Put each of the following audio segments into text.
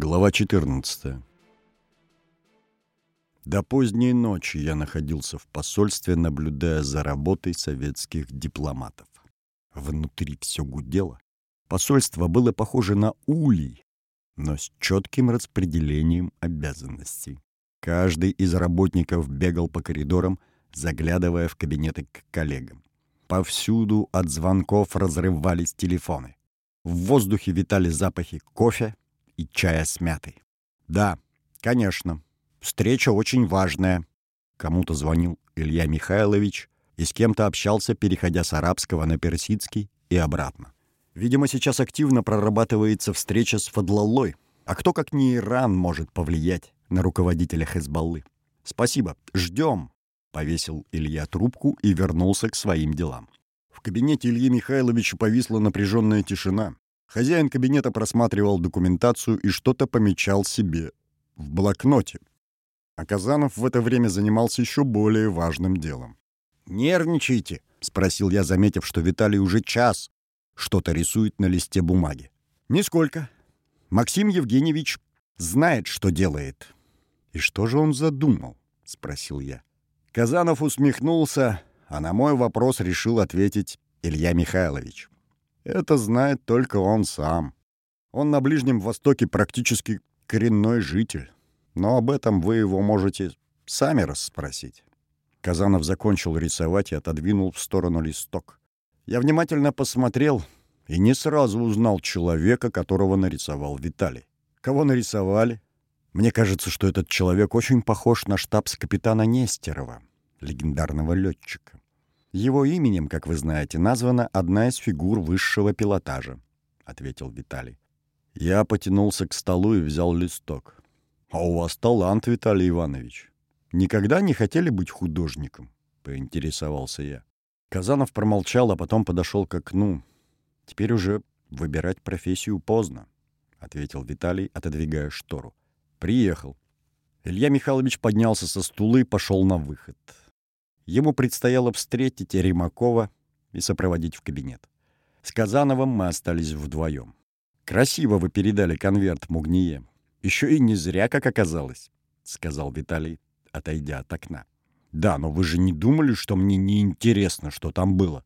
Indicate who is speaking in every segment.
Speaker 1: Глава 14. До поздней ночи я находился в посольстве, наблюдая за работой советских дипломатов. Внутри все гудело. Посольство было похоже на улей, но с четким распределением обязанностей. Каждый из работников бегал по коридорам, заглядывая в кабинеты к коллегам. Повсюду от звонков разрывались телефоны. В воздухе витали запахи кофе и чая с мятой. Да, конечно, встреча очень важная. Кому-то звонил Илья Михайлович и с кем-то общался, переходя с арабского на персидский и обратно. Видимо, сейчас активно прорабатывается встреча с Фадлалой. А кто, как не Иран, может повлиять на руководителя Хезбаллы? Спасибо, ждем, повесил Илья трубку и вернулся к своим делам. В кабинете Ильи Михайловича повисла напряженная тишина. Хозяин кабинета просматривал документацию и что-то помечал себе в блокноте. А Казанов в это время занимался еще более важным делом. «Нервничаете?» — спросил я, заметив, что Виталий уже час что-то рисует на листе бумаги. «Нисколько. Максим Евгеньевич знает, что делает». «И что же он задумал?» — спросил я. Казанов усмехнулся, а на мой вопрос решил ответить Илья Михайлович. Это знает только он сам. Он на Ближнем Востоке практически коренной житель. Но об этом вы его можете сами расспросить. Казанов закончил рисовать и отодвинул в сторону листок. Я внимательно посмотрел и не сразу узнал человека, которого нарисовал Виталий. Кого нарисовали? Мне кажется, что этот человек очень похож на штабс-капитана Нестерова, легендарного летчика. Его именем, как вы знаете, названа одна из фигур высшего пилотажа, ответил Виталий. Я потянулся к столу и взял листок. А у вас талант, Виталий Иванович. Никогда не хотели быть художником? поинтересовался я. Казанов промолчал, а потом подошел к окну. Теперь уже выбирать профессию поздно, ответил Виталий, отодвигая штору. Приехал. Илья Михайлович поднялся со стула и пошел на выход. Ему предстояло встретить Римакова и сопроводить в кабинет. С Казановым мы остались вдвоем. «Красиво вы передали конверт Мугние. Еще и не зря, как оказалось», — сказал Виталий, отойдя от окна. «Да, но вы же не думали, что мне неинтересно, что там было?»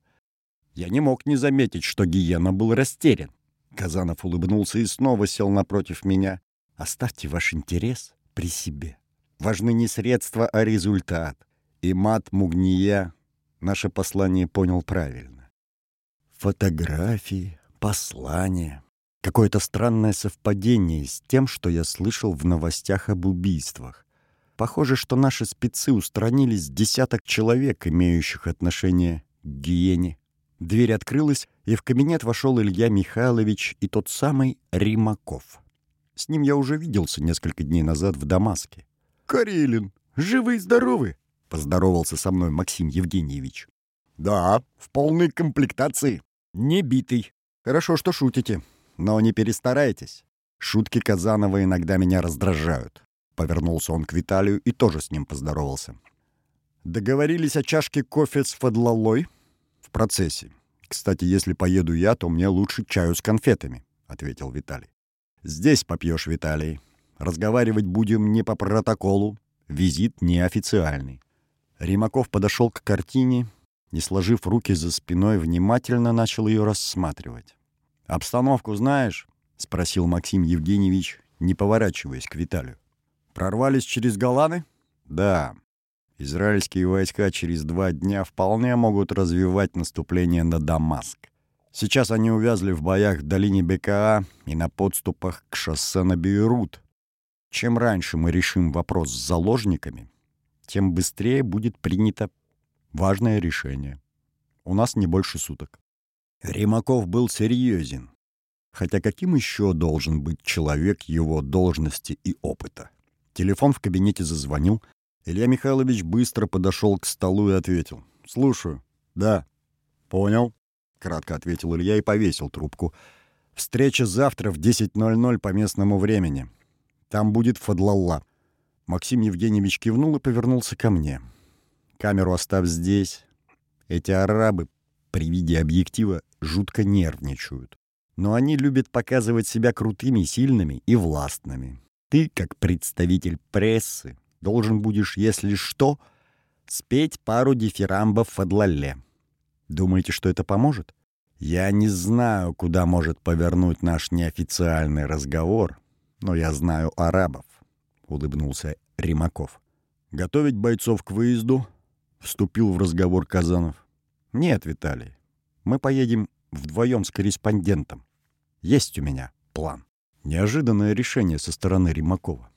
Speaker 1: Я не мог не заметить, что Гиена был растерян. Казанов улыбнулся и снова сел напротив меня. «Оставьте ваш интерес при себе. Важны не средства, а результат и мат Мугния наше послание понял правильно. Фотографии, послания. Какое-то странное совпадение с тем, что я слышал в новостях об убийствах. Похоже, что наши спецы устранили с десяток человек, имеющих отношение к гиене. Дверь открылась, и в кабинет вошел Илья Михайлович и тот самый Римаков. С ним я уже виделся несколько дней назад в Дамаске. «Карелин, живы и здоровы!» Поздоровался со мной Максим Евгеньевич. «Да, в полной комплектации. Не битый. Хорошо, что шутите, но не перестарайтесь. Шутки Казанова иногда меня раздражают». Повернулся он к Виталию и тоже с ним поздоровался. «Договорились о чашке кофе с фадлалой?» «В процессе. Кстати, если поеду я, то мне лучше чаю с конфетами», — ответил Виталий. «Здесь попьешь, Виталий. Разговаривать будем не по протоколу. Визит неофициальный. Римаков подошел к картине, не сложив руки за спиной, внимательно начал ее рассматривать. «Обстановку знаешь?» — спросил Максим Евгеньевич, не поворачиваясь к Виталию. «Прорвались через Голаны?» «Да. Израильские войска через два дня вполне могут развивать наступление на Дамаск. Сейчас они увязли в боях в долине БКА и на подступах к шоссе на Бейрут. Чем раньше мы решим вопрос с заложниками, тем быстрее будет принято важное решение. У нас не больше суток. Римаков был серьезен. Хотя каким еще должен быть человек его должности и опыта? Телефон в кабинете зазвонил. Илья Михайлович быстро подошел к столу и ответил. «Слушаю». «Да». «Понял», — кратко ответил Илья и повесил трубку. «Встреча завтра в 10.00 по местному времени. Там будет Фадлалла. Максим Евгеньевич кивнул и повернулся ко мне. «Камеру оставь здесь. Эти арабы при виде объектива жутко нервничают. но они любят показывать себя крутыми, сильными и властными. Ты, как представитель прессы, должен будешь, если что, спеть пару дифирамбов Фадлале. Думаете, что это поможет? Я не знаю, куда может повернуть наш неофициальный разговор, но я знаю арабов, — улыбнулся Римаков. Готовить бойцов к выезду? Вступил в разговор Казанов. Нет, Виталий, мы поедем вдвоем с корреспондентом. Есть у меня план. Неожиданное решение со стороны Римакова.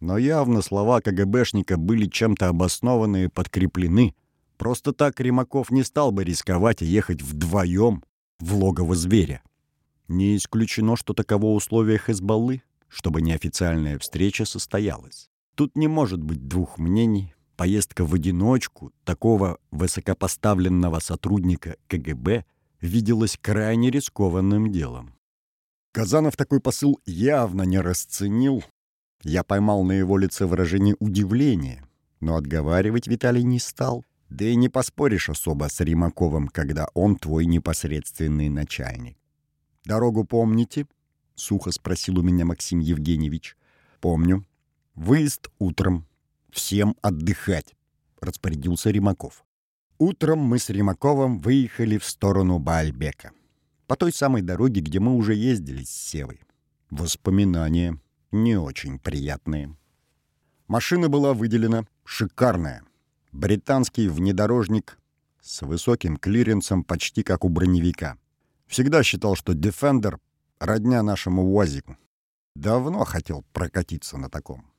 Speaker 1: Но явно слова КГБшника были чем-то обоснованы и подкреплены. Просто так Римаков не стал бы рисковать и ехать вдвоем в логово зверя. Не исключено, что таково условие Хезбаллы, чтобы неофициальная встреча состоялась. Тут не может быть двух мнений. Поездка в одиночку такого высокопоставленного сотрудника КГБ виделась крайне рискованным делом. Казанов такой посыл явно не расценил. Я поймал на его лице выражение удивления, но отговаривать Виталий не стал. Да и не поспоришь особо с Римаковым, когда он твой непосредственный начальник. «Дорогу помните?» — сухо спросил у меня Максим Евгеньевич. «Помню. Выезд утром. Всем отдыхать», — распорядился Римаков. Утром мы с Римаковым выехали в сторону Баальбека. По той самой дороге, где мы уже ездили с Севой. Воспоминания не очень приятные. Машина была выделена шикарная. Британский внедорожник с высоким клиренсом почти как у броневика. Всегда считал, что Defender — родня нашему УАЗику. Давно хотел прокатиться на таком.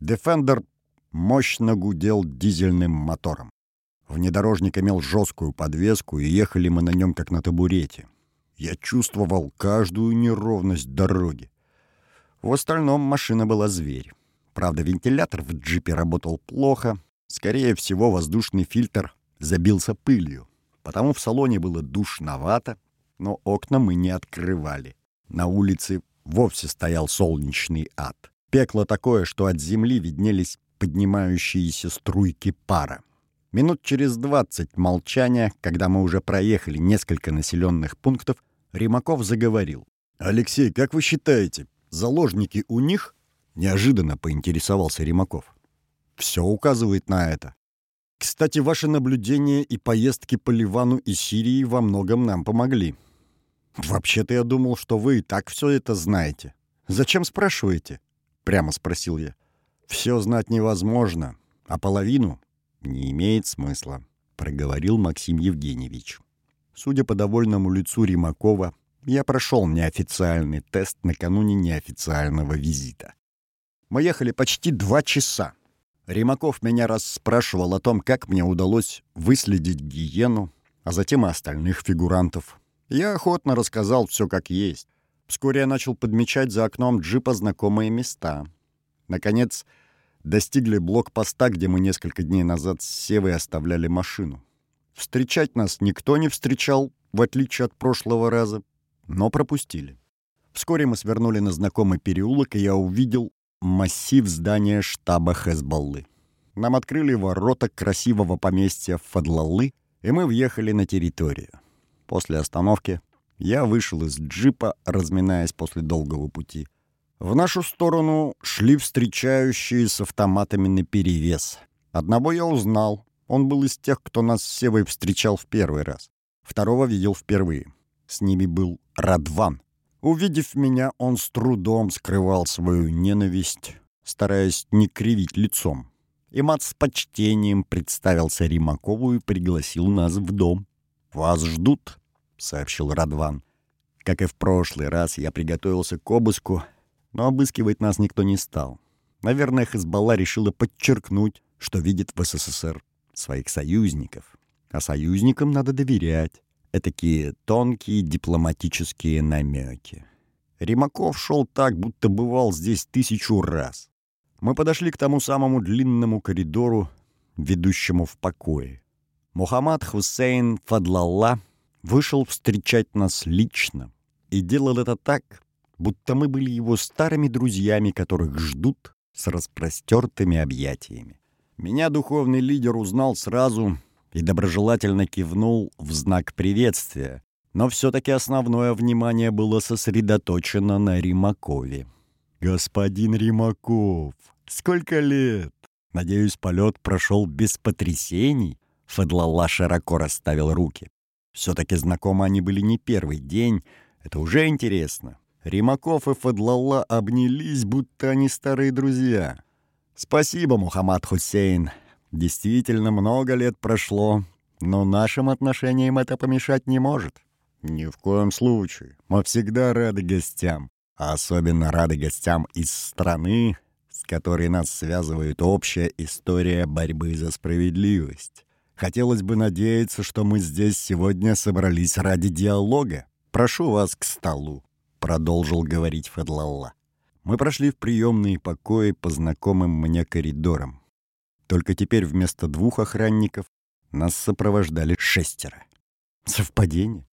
Speaker 1: Defender мощно гудел дизельным мотором. Внедорожник имел жесткую подвеску, и ехали мы на нем как на табурете. Я чувствовал каждую неровность дороги. В остальном машина была зверь. Правда, вентилятор в джипе работал плохо. Скорее всего, воздушный фильтр забился пылью. Потому в салоне было душновато, но окна мы не открывали. На улице вовсе стоял солнечный ад. Пекло такое, что от земли виднелись поднимающиеся струйки пара. Минут через двадцать молчания, когда мы уже проехали несколько населенных пунктов, Римаков заговорил. «Алексей, как вы считаете, заложники у них?» Неожиданно поинтересовался Римаков. «Все указывает на это. Кстати, ваши наблюдения и поездки по Ливану и Сирии во многом нам помогли. Вообще-то я думал, что вы и так все это знаете. Зачем спрашиваете?» Прямо спросил я. «Все знать невозможно, а половину не имеет смысла», — проговорил Максим Евгеньевич. Судя по довольному лицу Римакова, я прошел неофициальный тест накануне неофициального визита. Мы ехали почти два часа. Римаков меня раз спрашивал о том, как мне удалось выследить гиену, а затем и остальных фигурантов. Я охотно рассказал все как есть. Вскоре я начал подмечать за окном джипа знакомые места. Наконец, достигли блокпоста, где мы несколько дней назад с Севой оставляли машину. Встречать нас никто не встречал, в отличие от прошлого раза, но пропустили. Вскоре мы свернули на знакомый переулок, и я увидел массив здания штаба Хезбаллы. Нам открыли ворота красивого поместья Фадлалы, и мы въехали на территорию. После остановки я вышел из джипа, разминаясь после долгого пути. В нашу сторону шли встречающие с автоматами наперевес. Одного я узнал. Он был из тех, кто нас с Севой встречал в первый раз. Второго видел впервые. С ними был Радван. Увидев меня, он с трудом скрывал свою ненависть, стараясь не кривить лицом. И мат с почтением представился Римакову и пригласил нас в дом. «Вас ждут», — сообщил Радван. Как и в прошлый раз, я приготовился к обыску, но обыскивать нас никто не стал. Наверное, Хизбалла решила подчеркнуть, что видит в СССР своих союзников. А союзникам надо доверять. Этакие тонкие дипломатические намеки. Римаков шел так, будто бывал здесь тысячу раз. Мы подошли к тому самому длинному коридору, ведущему в покое. Мухаммад Хусейн Фадлалла вышел встречать нас лично и делал это так, будто мы были его старыми друзьями, которых ждут с распростертыми объятиями. Меня духовный лидер узнал сразу и доброжелательно кивнул в знак приветствия, но все-таки основное внимание было сосредоточено на Римакове. «Господин Римаков, сколько лет? Надеюсь, полет прошел без потрясений?» Федлала широко расставил руки. Все-таки знакомы они были не первый день. Это уже интересно. Римаков и Фадлалла обнялись, будто они старые друзья. «Спасибо, Мухаммад Хусейн. Действительно, много лет прошло, но нашим отношениям это помешать не может». «Ни в коем случае. Мы всегда рады гостям. А особенно рады гостям из страны, с которой нас связывает общая история борьбы за справедливость. Хотелось бы надеяться, что мы здесь сегодня собрались ради диалога. Прошу вас к столу», — продолжил говорить Федлалла. Мы прошли в приемные покои по знакомым мне коридорам. Только теперь вместо двух охранников нас сопровождали шестеро. Совпадение?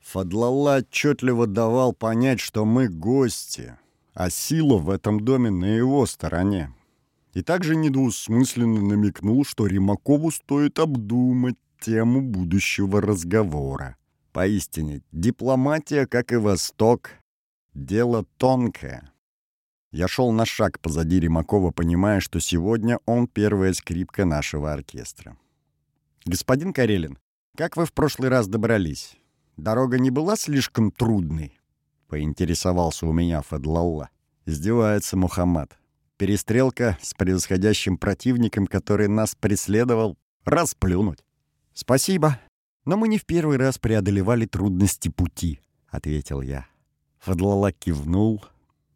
Speaker 1: Фадлалла отчетливо давал понять, что мы гости, а сила в этом доме на его стороне и также недвусмысленно намекнул, что Римакову стоит обдумать тему будущего разговора. Поистине, дипломатия, как и Восток, дело тонкое. Я шел на шаг позади Римакова, понимая, что сегодня он первая скрипка нашего оркестра. «Господин Карелин, как вы в прошлый раз добрались? Дорога не была слишком трудной?» — поинтересовался у меня Фадлалла. Издевается Мухаммад. Перестрелка с превосходящим противником, который нас преследовал, расплюнуть. «Спасибо, но мы не в первый раз преодолевали трудности пути», — ответил я. Фадлала кивнул,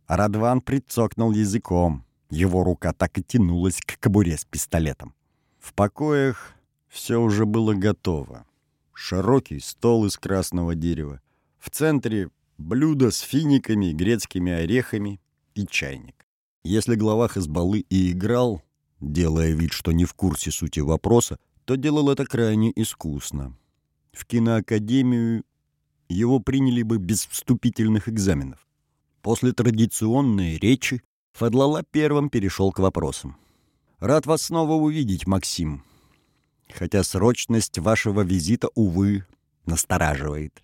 Speaker 1: а Радван прицокнул языком. Его рука так и тянулась к кобуре с пистолетом. В покоях все уже было готово. Широкий стол из красного дерева. В центре блюдо с финиками, грецкими орехами и чайник. Если глава Хазбаллы и играл, делая вид, что не в курсе сути вопроса, то делал это крайне искусно. В киноакадемию его приняли бы без вступительных экзаменов. После традиционной речи Фадлала первым перешел к вопросам. «Рад вас снова увидеть, Максим. Хотя срочность вашего визита, увы, настораживает».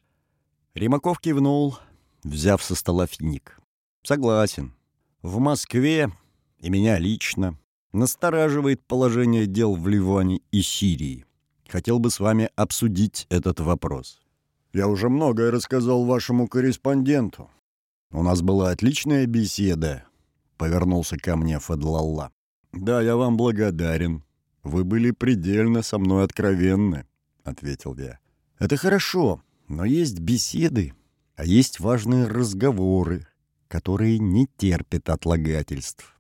Speaker 1: Римаков кивнул, взяв со стола финик. «Согласен. В Москве, и меня лично, настораживает положение дел в Ливане и Сирии. Хотел бы с вами обсудить этот вопрос. Я уже многое рассказал вашему корреспонденту. У нас была отличная беседа, повернулся ко мне Фадлалла. Да, я вам благодарен. Вы были предельно со мной откровенны, ответил я. Это хорошо, но есть беседы, а есть важные разговоры, которые не терпят отлагательств.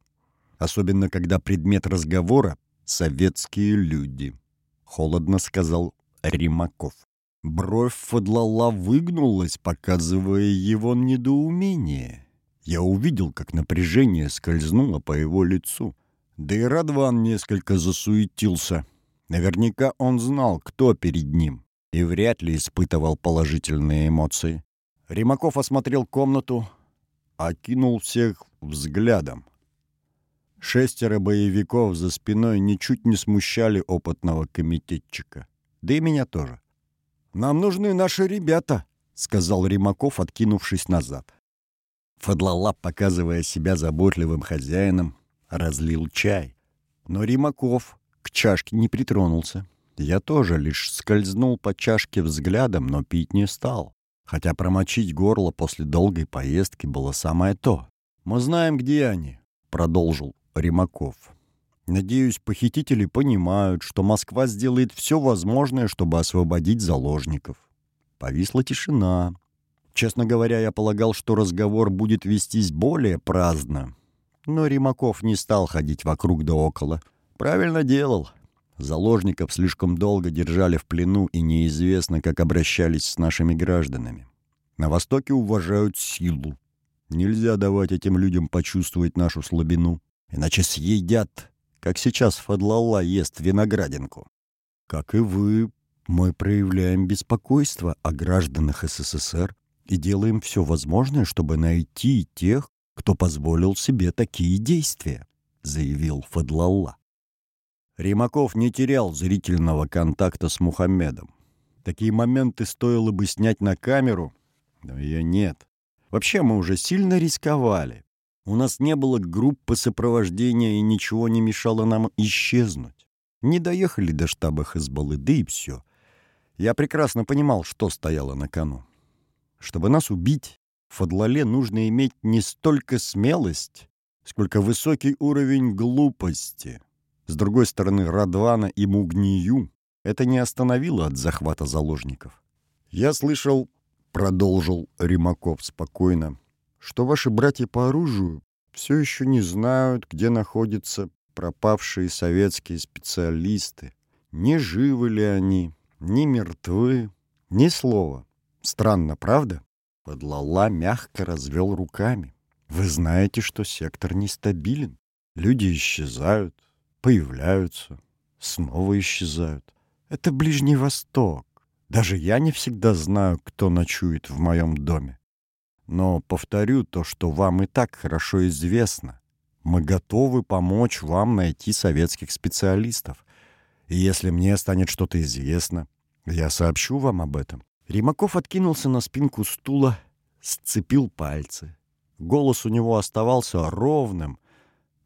Speaker 1: Особенно, когда предмет разговора — советские люди, — холодно сказал Римаков. Бровь Фадлала выгнулась, показывая его недоумение. Я увидел, как напряжение скользнуло по его лицу. Да и Радван несколько засуетился. Наверняка он знал, кто перед ним, и вряд ли испытывал положительные эмоции. Римаков осмотрел комнату, окинул всех взглядом. Шестеро боевиков за спиной ничуть не смущали опытного комитетчика. Да и меня тоже. «Нам нужны наши ребята», — сказал Римаков, откинувшись назад. Фадлала, показывая себя заботливым хозяином, разлил чай. Но Римаков к чашке не притронулся. Я тоже лишь скользнул по чашке взглядом, но пить не стал хотя промочить горло после долгой поездки было самое то. «Мы знаем, где они», — продолжил Римаков. «Надеюсь, похитители понимают, что Москва сделает все возможное, чтобы освободить заложников». Повисла тишина. Честно говоря, я полагал, что разговор будет вестись более праздно. Но Римаков не стал ходить вокруг да около. Правильно делал. Заложников слишком долго держали в плену, и неизвестно, как обращались с нашими гражданами. На Востоке уважают силу. Нельзя давать этим людям почувствовать нашу слабину, иначе съедят, как сейчас Фадлалла ест виноградинку. Как и вы, мы проявляем беспокойство о гражданах СССР и делаем все возможное, чтобы найти тех, кто позволил себе такие действия», — заявил Фадлалла. Римаков не терял зрительного контакта с Мухаммедом. Такие моменты стоило бы снять на камеру, но ее нет. Вообще мы уже сильно рисковали. У нас не было группы сопровождения, и ничего не мешало нам исчезнуть. Не доехали до штаба Хазбаллы, да и все. Я прекрасно понимал, что стояло на кону. Чтобы нас убить, Фадлале нужно иметь не столько смелость, сколько высокий уровень глупости. С другой стороны, Радвана и Мугнию это не остановило от захвата заложников. Я слышал, продолжил Римаков спокойно, что ваши братья по оружию все еще не знают, где находятся пропавшие советские специалисты. Не живы ли они, не мертвы, ни слова. Странно, правда? Подлала мягко развел руками. Вы знаете, что сектор нестабилен. Люди исчезают, появляются, снова исчезают. Это Ближний Восток. Даже я не всегда знаю, кто ночует в моем доме. Но повторю то, что вам и так хорошо известно. Мы готовы помочь вам найти советских специалистов. И если мне станет что-то известно, я сообщу вам об этом. Римаков откинулся на спинку стула, сцепил пальцы. Голос у него оставался ровным,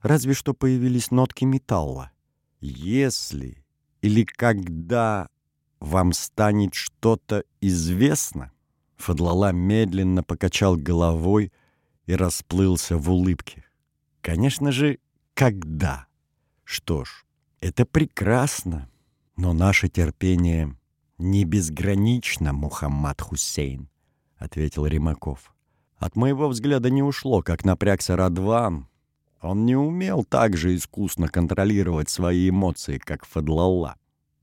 Speaker 1: разве что появились нотки металла. Если или когда вам станет что-то известно, Фадлала медленно покачал головой и расплылся в улыбке. Конечно же, когда? Что ж, это прекрасно, но наше терпение не безгранично, Мухаммад Хусейн, ответил Римаков. От моего взгляда не ушло, как напрягся Радван. Он не умел так же искусно контролировать свои эмоции, как Фадлалла.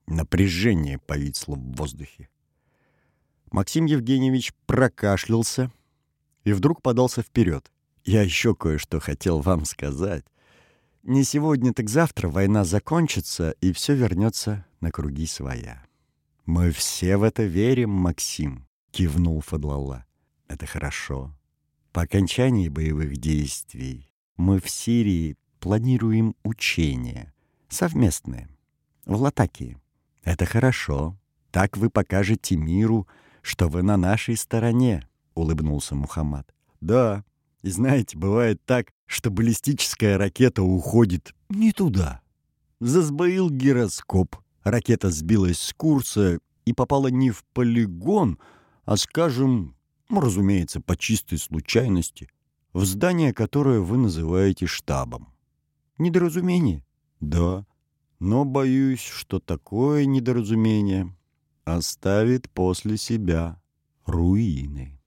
Speaker 1: Напряжение повисло в воздухе. Максим Евгеньевич прокашлялся и вдруг подался вперед. «Я еще кое-что хотел вам сказать. Не сегодня, так завтра война закончится, и все вернется на круги своя». «Мы все в это верим, Максим», — кивнул Фадлалла. «Это хорошо. По окончании боевых действий мы в Сирии планируем учения, совместные, в Латакии. Это хорошо. Так вы покажете миру, что вы на нашей стороне», — улыбнулся Мухаммад. «Да, и знаете, бывает так, что баллистическая ракета уходит не туда. Засбоил гироскоп, ракета сбилась с курса и попала не в полигон, а, скажем, ну, разумеется, по чистой случайности, в здание, которое вы называете штабом. Недоразумение? Да. Но боюсь, что такое недоразумение оставит после себя руины.